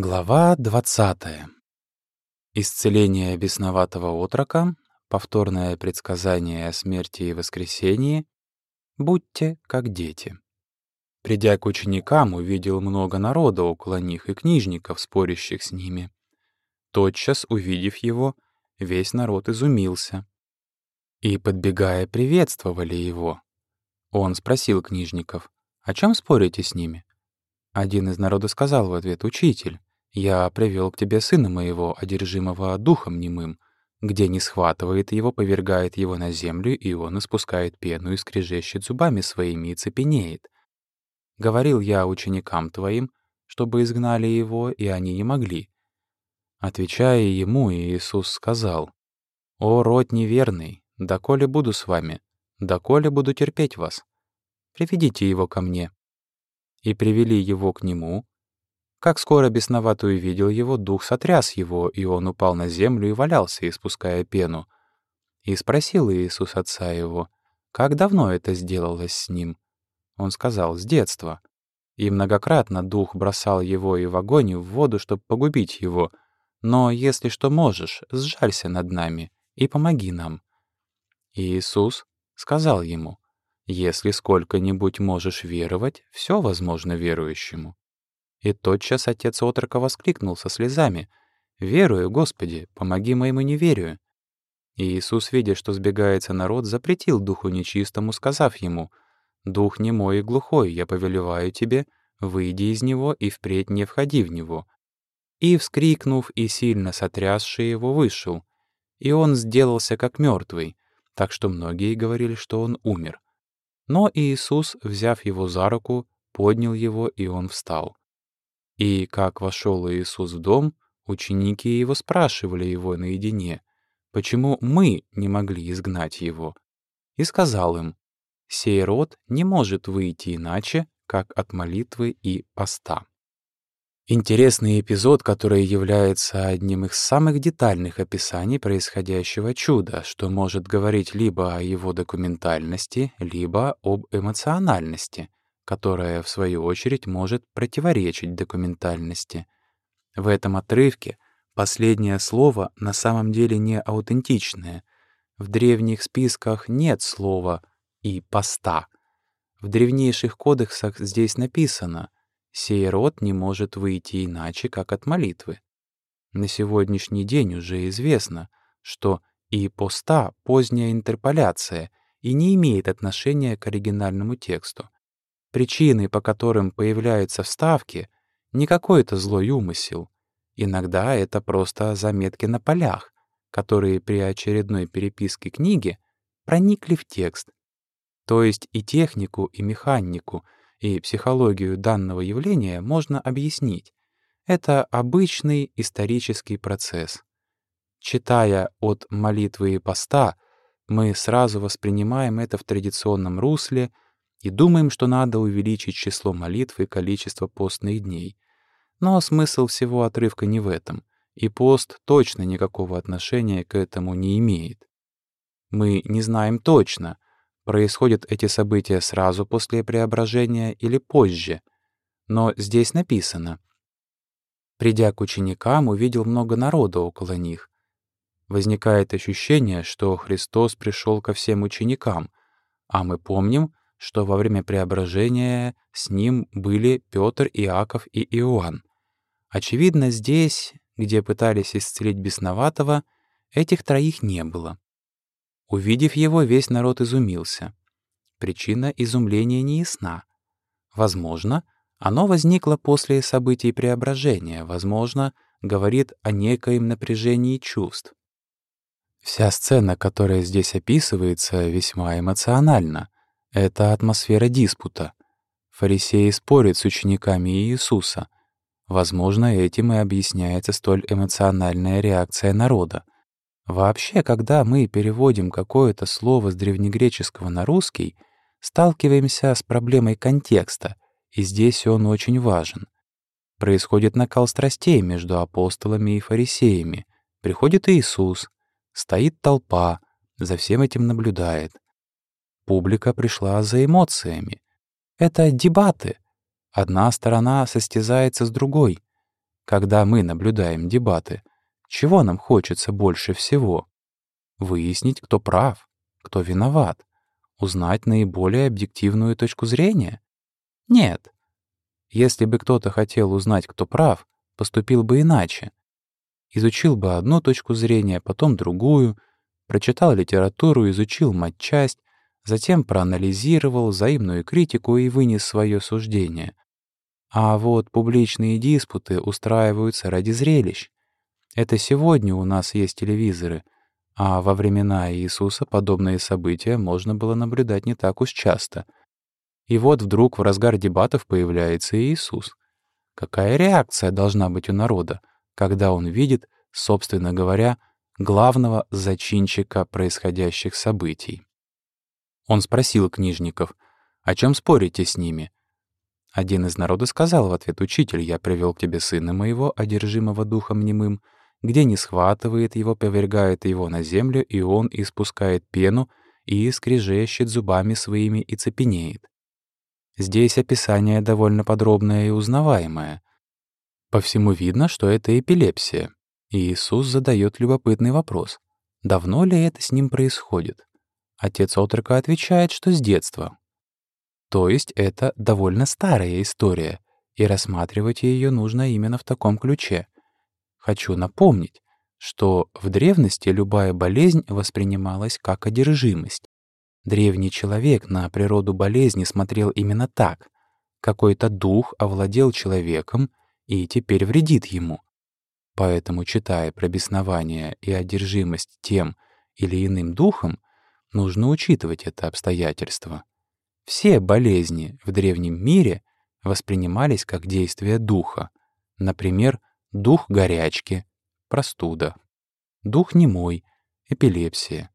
Глава 20. Исцеление бесноватого отрока, повторное предсказание о смерти и воскресении, будьте как дети. Придя к ученикам, увидел много народа около них и книжников, спорящих с ними. Тотчас, увидев его, весь народ изумился. И, подбегая, приветствовали его. Он спросил книжников, «О чем спорите с ними?» Один из народа сказал в ответ, «Учитель, я привел к тебе сына моего, одержимого духом немым, где не схватывает его, повергает его на землю, и он испускает пену и скрежещет зубами своими и цепенеет. Говорил я ученикам твоим, чтобы изгнали его, и они не могли. Отвечая ему, Иисус сказал, «О, род неверный, доколе буду с вами, доколе буду терпеть вас? Приведите его ко мне». И привели его к нему, как скоро бесноватый увидел его, дух сотряс его, и он упал на землю и валялся, испуская пену. И спросил Иисус отца его, как давно это сделалось с ним? Он сказал, с детства. И многократно дух бросал его и в огонь, и в воду, чтобы погубить его. Но если что можешь, сжалься над нами и помоги нам. И Иисус сказал ему, если сколько-нибудь можешь веровать, все возможно верующему. И тотчас отец отрока воскликнул со слезами. «Верую, Господи, помоги моему неверию». И Иисус, видя, что сбегается народ, запретил духу нечистому, сказав ему, «Дух немой и глухой, я повелеваю тебе, выйди из него и впредь не входи в него». И, вскрикнув и сильно сотрясший его, вышел. И он сделался как мертвый, так что многие говорили, что он умер. Но Иисус, взяв его за руку, поднял его, и он встал. И как вошел Иисус в дом, ученики его спрашивали его наедине, почему мы не могли изгнать его. И сказал им, «Сей род не может выйти иначе, как от молитвы и поста». Интересный эпизод, который является одним из самых детальных описаний происходящего чуда, что может говорить либо о его документальности, либо об эмоциональности которая, в свою очередь, может противоречить документальности. В этом отрывке последнее слово на самом деле не аутентичное. В древних списках нет слова «и поста». В древнейших кодексах здесь написано «сей род не может выйти иначе, как от молитвы». На сегодняшний день уже известно, что «и поста» — поздняя интерполяция и не имеет отношения к оригинальному тексту. Причины, по которым появляются вставки, не какой-то злой умысел. Иногда это просто заметки на полях, которые при очередной переписке книги проникли в текст. То есть и технику, и механику, и психологию данного явления можно объяснить. Это обычный исторический процесс. Читая от молитвы и поста, мы сразу воспринимаем это в традиционном русле — и думаем, что надо увеличить число молитв и количество постных дней. Но смысл всего отрывка не в этом, и пост точно никакого отношения к этому не имеет. Мы не знаем точно, происходят эти события сразу после преображения или позже, но здесь написано «Придя к ученикам, увидел много народа около них». Возникает ощущение, что Христос пришел ко всем ученикам, а мы помним, что во время преображения с ним были Петр, Иаков и Иоанн. Очевидно, здесь, где пытались исцелить бесноватого, этих троих не было. Увидев его, весь народ изумился. Причина изумления не ясна. Возможно, оно возникло после событий преображения, возможно, говорит о некоем напряжении чувств. Вся сцена, которая здесь описывается, весьма эмоциональна. Это атмосфера диспута. Фарисеи спорят с учениками Иисуса. Возможно, этим и объясняется столь эмоциональная реакция народа. Вообще, когда мы переводим какое-то слово с древнегреческого на русский, сталкиваемся с проблемой контекста, и здесь он очень важен. Происходит накал страстей между апостолами и фарисеями. Приходит Иисус, стоит толпа, за всем этим наблюдает. Публика пришла за эмоциями. Это дебаты. Одна сторона состязается с другой. когда мы наблюдаем дебаты, чего нам хочется больше всего? Выяснить, кто прав, кто виноват, узнать наиболее объективную точку зрения? Нет. Если бы кто-то хотел узнать, кто прав, поступил бы иначе. Изучил бы одну точку зрения, потом другую, прочитал литературу, изучил матчасть, затем проанализировал взаимную критику и вынес свое суждение. А вот публичные диспуты устраиваются ради зрелищ. Это сегодня у нас есть телевизоры, а во времена Иисуса подобные события можно было наблюдать не так уж часто. И вот вдруг в разгар дебатов появляется Иисус. Какая реакция должна быть у народа, когда он видит, собственно говоря, главного зачинщика происходящих событий? Он спросил книжников, «О чем спорите с ними?» Один из народа сказал в ответ, «Учитель, я привел к тебе сына моего, одержимого духом немым, где не схватывает его, повергает его на землю, и он испускает пену и скрежещет зубами своими и цепенеет». Здесь описание довольно подробное и узнаваемое. По всему видно, что это эпилепсия. И Иисус задает любопытный вопрос. Давно ли это с ним происходит? Отец отрока отвечает, что с детства. То есть это довольно старая история, и рассматривать ее нужно именно в таком ключе. Хочу напомнить, что в древности любая болезнь воспринималась как одержимость. Древний человек на природу болезни смотрел именно так. Какой-то дух овладел человеком и теперь вредит ему. Поэтому, читая про беснование и одержимость тем или иным духом, нужно учитывать это обстоятельство. Все болезни в древнем мире воспринимались как действие духа. Например, дух горячки, простуда, дух немой, эпилепсия.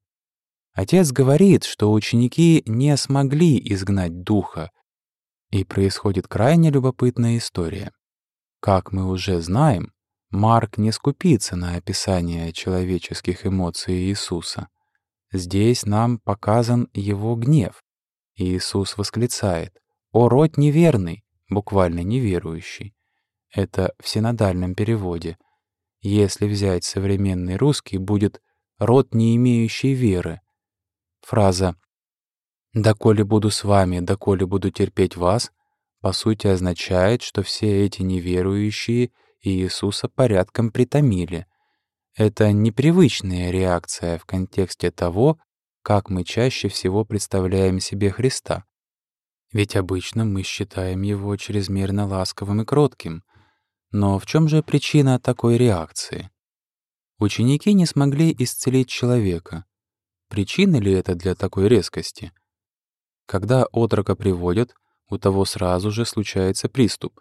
Отец говорит, что ученики не смогли изгнать духа, и происходит крайне любопытная история. Как мы уже знаем, Марк не скупится на описание человеческих эмоций Иисуса. Здесь нам показан его гнев, Иисус восклицает «О, род неверный!» буквально неверующий. Это в синодальном переводе. Если взять современный русский, будет «род, не имеющий веры». Фраза «доколе буду с вами, доколе буду терпеть вас» по сути означает, что все эти неверующие Иисуса порядком притомили. Это непривычная реакция в контексте того, как мы чаще всего представляем себе Христа. Ведь обычно мы считаем его чрезмерно ласковым и кротким. Но в чем же причина такой реакции? Ученики не смогли исцелить человека. Причина ли это для такой резкости? Когда отрока приводят, у того сразу же случается приступ.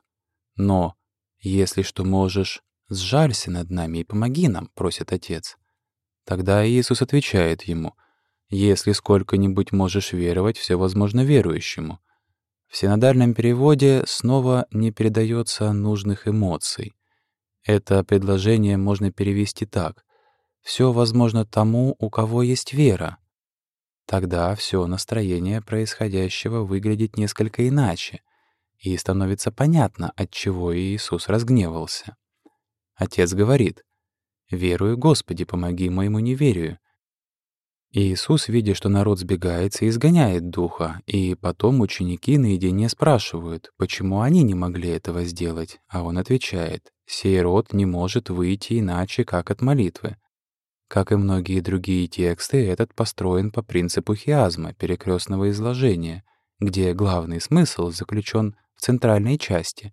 Но «Если что можешь, сжалься над нами и помоги нам», — просит отец. Тогда Иисус отвечает ему, если сколько-нибудь можешь веровать, все возможно верующему. В синодальном переводе снова не передается нужных эмоций. Это предложение можно перевести так. Все возможно тому, у кого есть вера. Тогда все настроение происходящего выглядит несколько иначе, и становится понятно, от чего Иисус разгневался. Отец говорит, «Верую, Господи, помоги моему неверию, Иисус, видя, что народ сбегается, изгоняет духа, и потом ученики наедине спрашивают, почему они не могли этого сделать, а он отвечает, «Сей род не может выйти иначе, как от молитвы». Как и многие другие тексты, этот построен по принципу хиазма, перекрестного изложения, где главный смысл заключен в центральной части.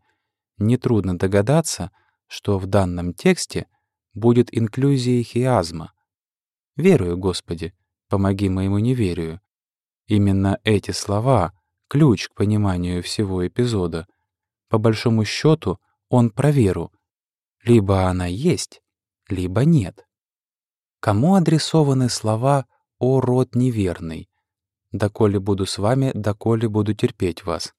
Нетрудно догадаться, что в данном тексте будет инклюзия хиазма. «Верую, Господи, помоги моему неверию. Именно эти слова — ключ к пониманию всего эпизода. По большому счету, он про веру. Либо она есть, либо нет. Кому адресованы слова «О род неверный»? «Доколе буду с вами, доколе буду терпеть вас».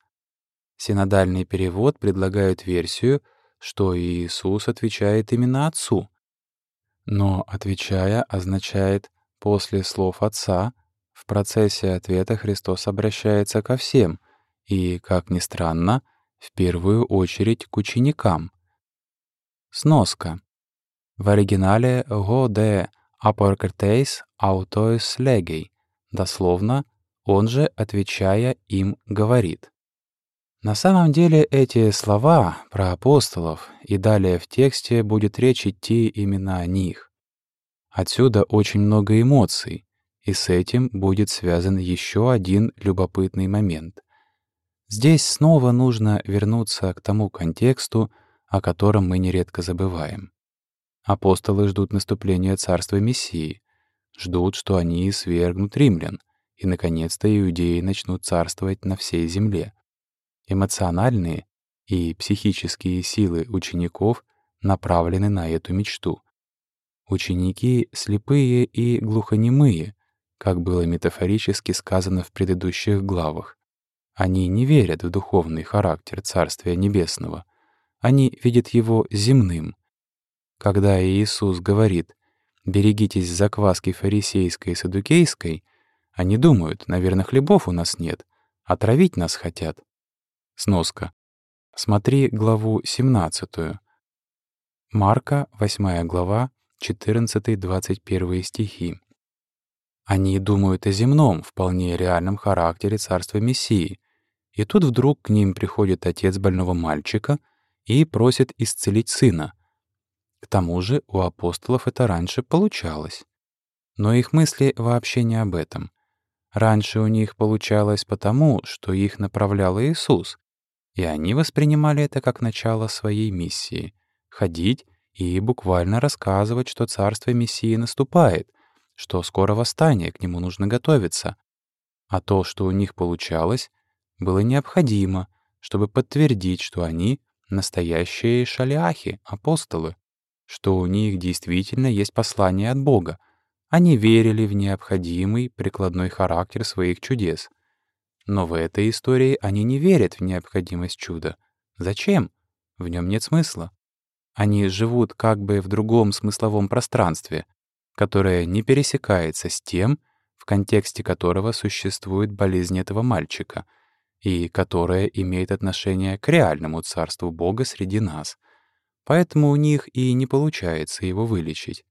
Синодальный перевод предлагает версию, что Иисус отвечает именно Отцу. Но, отвечая, означает После слов Отца в процессе ответа Христос обращается ко всем и, как ни странно, в первую очередь к ученикам. Сноска. В оригинале «Го де апокертейс аутоис легей», дословно, он же, отвечая им, говорит. На самом деле эти слова про апостолов и далее в тексте будет речь идти именно о них. Отсюда очень много эмоций, и с этим будет связан еще один любопытный момент. Здесь снова нужно вернуться к тому контексту, о котором мы нередко забываем. Апостолы ждут наступления царства Мессии, ждут, что они свергнут римлян, и, наконец-то, иудеи начнут царствовать на всей земле. Эмоциональные и психические силы учеников направлены на эту мечту. Ученики слепые и глухонемые, как было метафорически сказано в предыдущих главах. Они не верят в духовный характер Царствия Небесного. Они видят его земным. Когда Иисус говорит «берегитесь закваски фарисейской и садукейской», они думают, наверное, хлебов у нас нет, отравить нас хотят. Сноска. Смотри главу 17. Марка, 8 глава, 14-21 стихи. Они думают о земном, вполне реальном характере царства Мессии. И тут вдруг к ним приходит отец больного мальчика и просит исцелить сына. К тому же у апостолов это раньше получалось. Но их мысли вообще не об этом. Раньше у них получалось потому, что их направлял Иисус, и они воспринимали это как начало своей миссии — ходить и буквально рассказывать, что царство Мессии наступает, что скоро восстание, к нему нужно готовиться. А то, что у них получалось, было необходимо, чтобы подтвердить, что они — настоящие шаляхи, апостолы, что у них действительно есть послание от Бога. Они верили в необходимый прикладной характер своих чудес. Но в этой истории они не верят в необходимость чуда. Зачем? В нем нет смысла. Они живут как бы в другом смысловом пространстве, которое не пересекается с тем, в контексте которого существует болезнь этого мальчика, и которое имеет отношение к реальному царству Бога среди нас. Поэтому у них и не получается его вылечить.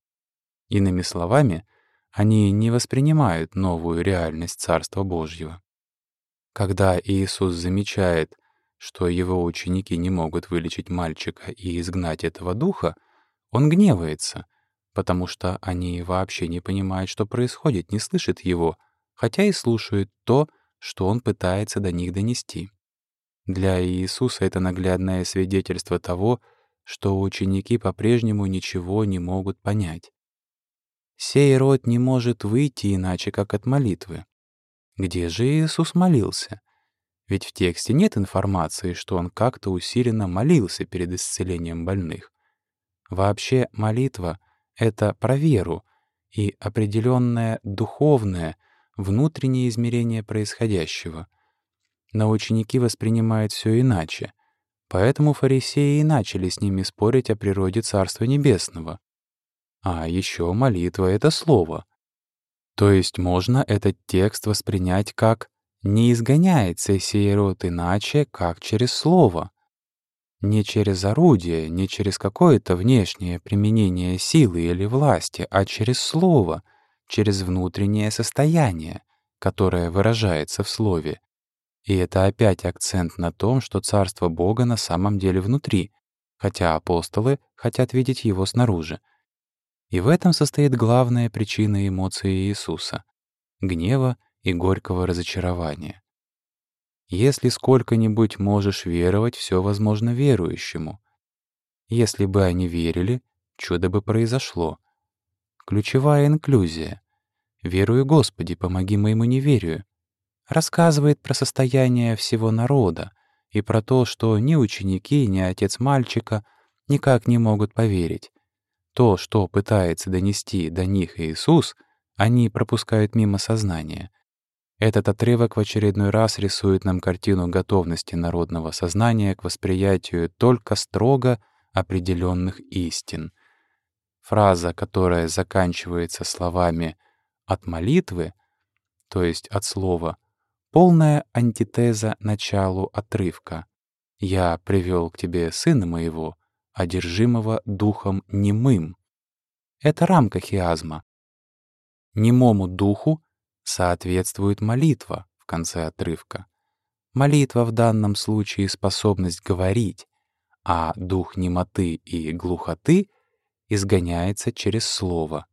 Иными словами, они не воспринимают новую реальность Царства Божьего. Когда Иисус замечает, что его ученики не могут вылечить мальчика и изгнать этого духа, он гневается — потому что они вообще не понимают, что происходит, не слышат его, хотя и слушают то, что он пытается до них донести. Для Иисуса это наглядное свидетельство того, что ученики по-прежнему ничего не могут понять. Сей род не может выйти иначе, как от молитвы. Где же Иисус молился? Ведь в тексте нет информации, что он как-то усиленно молился перед исцелением больных. Вообще молитва это про веру и определенное духовное, внутреннее измерение происходящего. Но ученики воспринимают все иначе, поэтому фарисеи и начали с ними спорить о природе Царства Небесного. А еще молитва — это слово. То есть можно этот текст воспринять как «не изгоняется сей род иначе, как через слово». Не через орудие, не через какое-то внешнее применение силы или власти, а через слово, через внутреннее состояние, которое выражается в слове. И это опять акцент на том, что Царство Бога на самом деле внутри, хотя апостолы хотят видеть его снаружи. И в этом состоит главная причина эмоций Иисуса — гнева и горького разочарования. Если сколько-нибудь можешь веровать, все возможно верующему. Если бы они верили, чудо бы произошло. Ключевая инклюзия. «Верую, Господи, помоги моему неверию» рассказывает про состояние всего народа и про то, что ни ученики, ни отец мальчика никак не могут поверить. То, что пытается донести до них Иисус, они пропускают мимо сознания. Этот отрывок в очередной раз рисует нам картину готовности народного сознания к восприятию только строго определенных истин. Фраза, которая заканчивается словами «от молитвы», то есть от слова, полная антитеза началу отрывка. «Я привел к тебе сына моего», одержимого духом немым. Это рамка хиазма. Немому духу соответствует молитва в конце отрывка. Молитва в данном случае — способность говорить, а дух немоты и глухоты изгоняется через слово.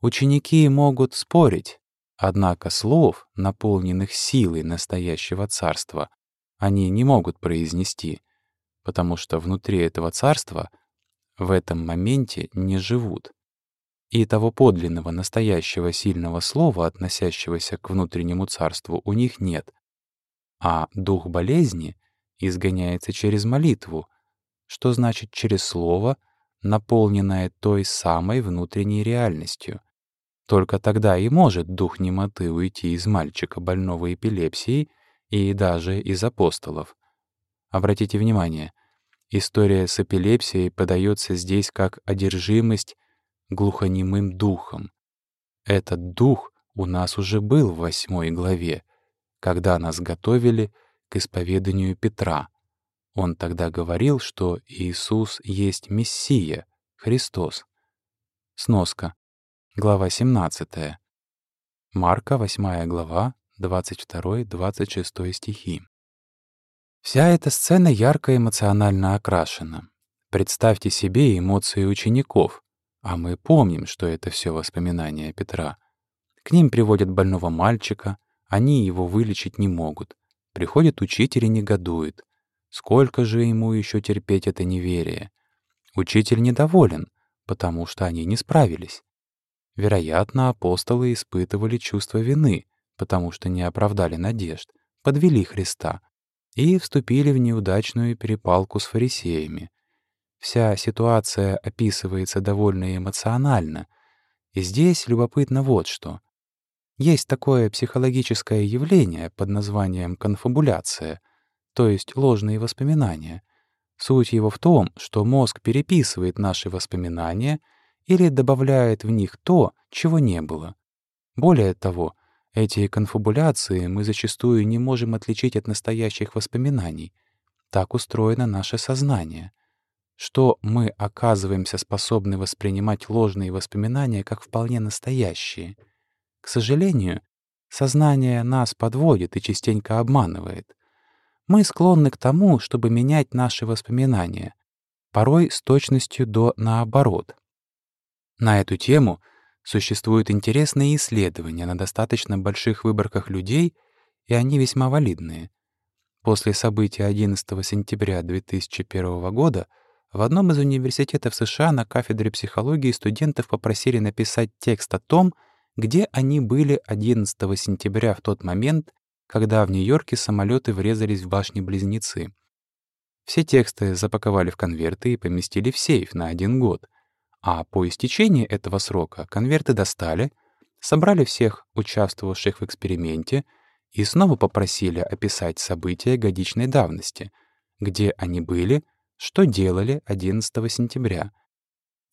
Ученики могут спорить, однако слов, наполненных силой настоящего царства, они не могут произнести, потому что внутри этого царства в этом моменте не живут. И того подлинного, настоящего сильного слова, относящегося к внутреннему царству, у них нет а дух болезни изгоняется через молитву, что значит через слово, наполненное той самой внутренней реальностью. Только тогда и может дух немоты уйти из мальчика, больного эпилепсией, и даже из апостолов. Обратите внимание, история с эпилепсией подается здесь как одержимость глухонемым духом. Этот дух у нас уже был в восьмой главе, когда нас готовили к исповеданию Петра. Он тогда говорил, что Иисус есть Мессия, Христос. Сноска. Глава 17. Марка, 8 глава, 22-26 стихи. Вся эта сцена ярко эмоционально окрашена. Представьте себе эмоции учеников, а мы помним, что это все воспоминания Петра. К ним приводят больного мальчика — они его вылечить не могут. Приходит учитель и негодует. Сколько же ему еще терпеть это неверие? Учитель недоволен, потому что они не справились. Вероятно, апостолы испытывали чувство вины, потому что не оправдали надежд, подвели Христа и вступили в неудачную перепалку с фарисеями. Вся ситуация описывается довольно эмоционально, и здесь любопытно вот что. Есть такое психологическое явление под названием конфабуляция, то есть ложные воспоминания. Суть его в том, что мозг переписывает наши воспоминания или добавляет в них то, чего не было. Более того, эти конфабуляции мы зачастую не можем отличить от настоящих воспоминаний. Так устроено наше сознание. Что мы оказываемся способны воспринимать ложные воспоминания как вполне настоящие — к сожалению, сознание нас подводит и частенько обманывает. Мы склонны к тому, чтобы менять наши воспоминания, порой с точностью до наоборот. На эту тему существуют интересные исследования на достаточно больших выборках людей, и они весьма валидные. После событий 11 сентября 2001 года в одном из университетов США на кафедре психологии студентов попросили написать текст о том, где они были 11 сентября в тот момент, когда в Нью-Йорке самолеты врезались в башни-близнецы. Все тексты запаковали в конверты и поместили в сейф на один год, а по истечении этого срока конверты достали, собрали всех участвовавших в эксперименте и снова попросили описать события годичной давности, где они были, что делали 11 сентября.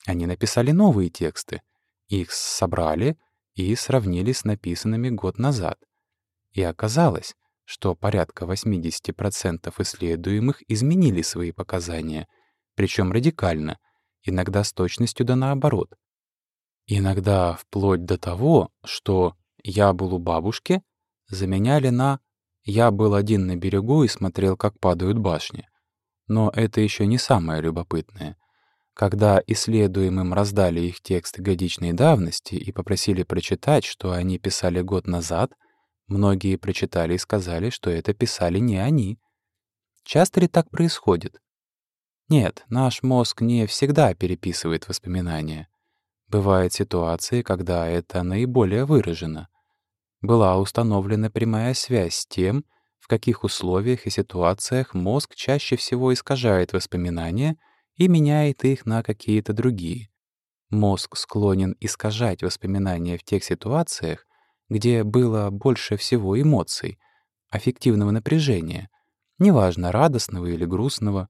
Они написали новые тексты, их собрали и сравнили с написанными год назад. И оказалось, что порядка 80% исследуемых изменили свои показания, причем радикально, иногда с точностью да наоборот. Иногда вплоть до того, что «я был у бабушки» заменяли на «я был один на берегу и смотрел, как падают башни». Но это еще не самое любопытное — когда исследуемым раздали их текст годичной давности и попросили прочитать, что они писали год назад, многие прочитали и сказали, что это писали не они. Часто ли так происходит? Нет, наш мозг не всегда переписывает воспоминания. Бывают ситуации, когда это наиболее выражено. Была установлена прямая связь с тем, в каких условиях и ситуациях мозг чаще всего искажает воспоминания — и меняет их на какие-то другие. Мозг склонен искажать воспоминания в тех ситуациях, где было больше всего эмоций, аффективного напряжения, неважно, радостного или грустного.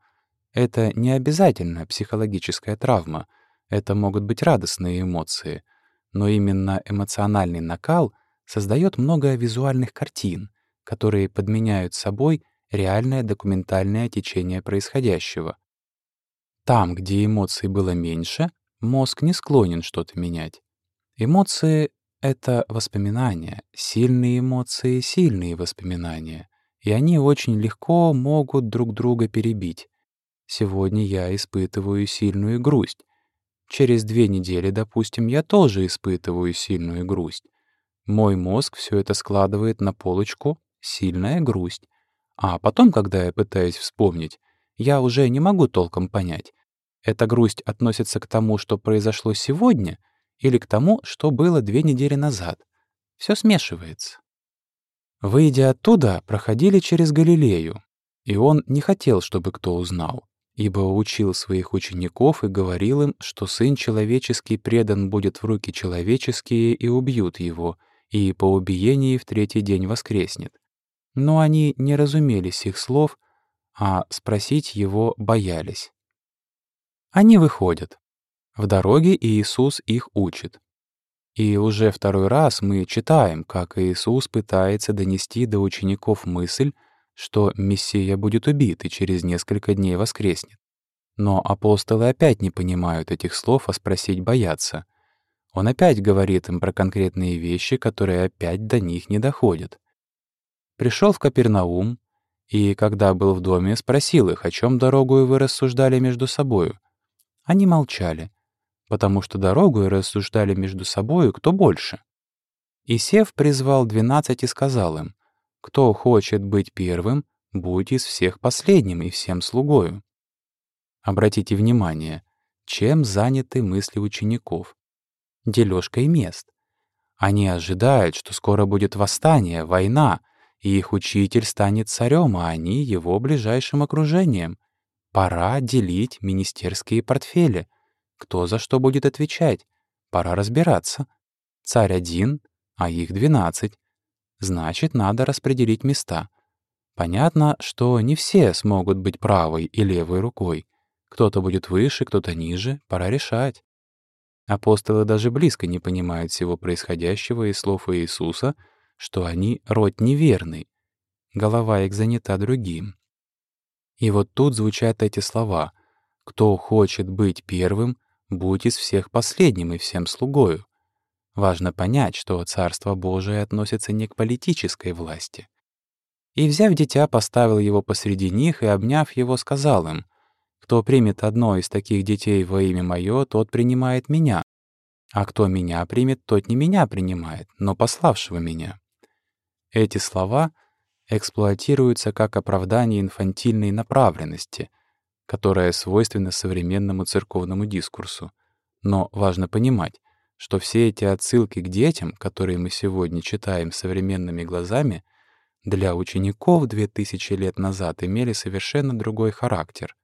Это не обязательно психологическая травма, это могут быть радостные эмоции, но именно эмоциональный накал создает много визуальных картин, которые подменяют собой реальное документальное течение происходящего. Там, где эмоций было меньше, мозг не склонен что-то менять. Эмоции — это воспоминания, сильные эмоции — сильные воспоминания, и они очень легко могут друг друга перебить. Сегодня я испытываю сильную грусть. Через две недели, допустим, я тоже испытываю сильную грусть. Мой мозг все это складывает на полочку «сильная грусть». А потом, когда я пытаюсь вспомнить, я уже не могу толком понять, эта грусть относится к тому, что произошло сегодня, или к тому, что было две недели назад. Все смешивается. Выйдя оттуда, проходили через Галилею, и он не хотел, чтобы кто узнал, ибо учил своих учеников и говорил им, что Сын Человеческий предан будет в руки человеческие и убьют его, и по убиении в третий день воскреснет. Но они не разумели сих слов, а спросить его боялись. Они выходят. В дороге Иисус их учит. И уже второй раз мы читаем, как Иисус пытается донести до учеников мысль, что Мессия будет убит и через несколько дней воскреснет. Но апостолы опять не понимают этих слов, а спросить боятся. Он опять говорит им про конкретные вещи, которые опять до них не доходят. Пришел в Капернаум, и, когда был в доме, спросил их, о чем дорогу вы рассуждали между собою. Они молчали, потому что дорогу и рассуждали между собою, кто больше. И Сев призвал двенадцать и сказал им, «Кто хочет быть первым, будь из всех последним и всем слугою». Обратите внимание, чем заняты мысли учеников. Дележкой мест. Они ожидают, что скоро будет восстание, война, и их учитель станет царем, а они — его ближайшим окружением. Пора делить министерские портфели. Кто за что будет отвечать? Пора разбираться. Царь один, а их двенадцать. Значит, надо распределить места. Понятно, что не все смогут быть правой и левой рукой. Кто-то будет выше, кто-то ниже. Пора решать. Апостолы даже близко не понимают всего происходящего из слов Иисуса, что они род неверный. Голова их занята другим. И вот тут звучат эти слова «Кто хочет быть первым, будь из всех последним и всем слугою». Важно понять, что Царство Божие относится не к политической власти. И, взяв дитя, поставил его посреди них и, обняв его, сказал им, «Кто примет одно из таких детей во имя Мое, тот принимает Меня, а кто Меня примет, тот не Меня принимает, но пославшего Меня». Эти слова — эксплуатируется как оправдание инфантильной направленности, которая свойственна современному церковному дискурсу. Но важно понимать, что все эти отсылки к детям, которые мы сегодня читаем современными глазами, для учеников 2000 лет назад имели совершенно другой характер.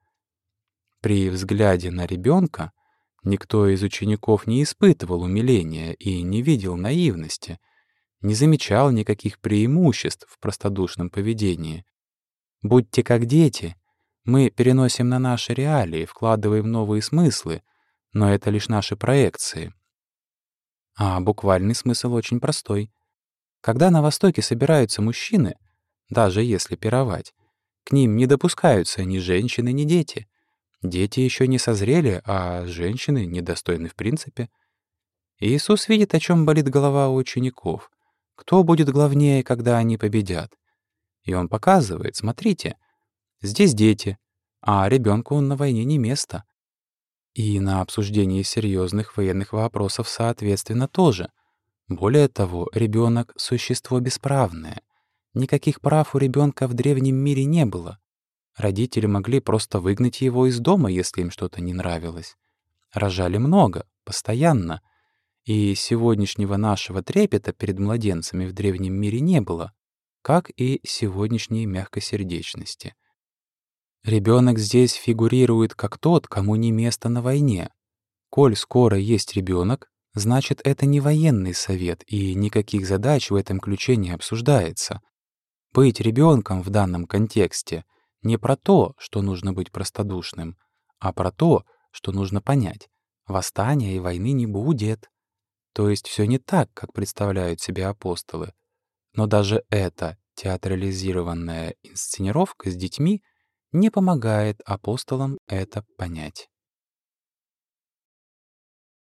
При взгляде на ребенка никто из учеников не испытывал умиления и не видел наивности — не замечал никаких преимуществ в простодушном поведении. Будьте как дети. Мы переносим на наши реалии, вкладываем новые смыслы, но это лишь наши проекции. А буквальный смысл очень простой. Когда на Востоке собираются мужчины, даже если пировать, к ним не допускаются ни женщины, ни дети. Дети еще не созрели, а женщины недостойны в принципе. Иисус видит, о чем болит голова у учеников — кто будет главнее, когда они победят? И он показывает, смотрите, здесь дети, а ребенку на войне не место. И на обсуждении серьезных военных вопросов, соответственно, тоже. Более того, ребенок существо бесправное. Никаких прав у ребенка в древнем мире не было. Родители могли просто выгнать его из дома, если им что-то не нравилось. Рожали много, постоянно — и сегодняшнего нашего трепета перед младенцами в древнем мире не было, как и сегодняшней мягкосердечности. Ребенок здесь фигурирует как тот, кому не место на войне. Коль скоро есть ребенок, значит, это не военный совет, и никаких задач в этом ключе не обсуждается. Быть ребенком в данном контексте не про то, что нужно быть простодушным, а про то, что нужно понять. Восстания и войны не будет. То есть все не так, как представляют себе апостолы. Но даже эта театрализированная инсценировка с детьми не помогает апостолам это понять.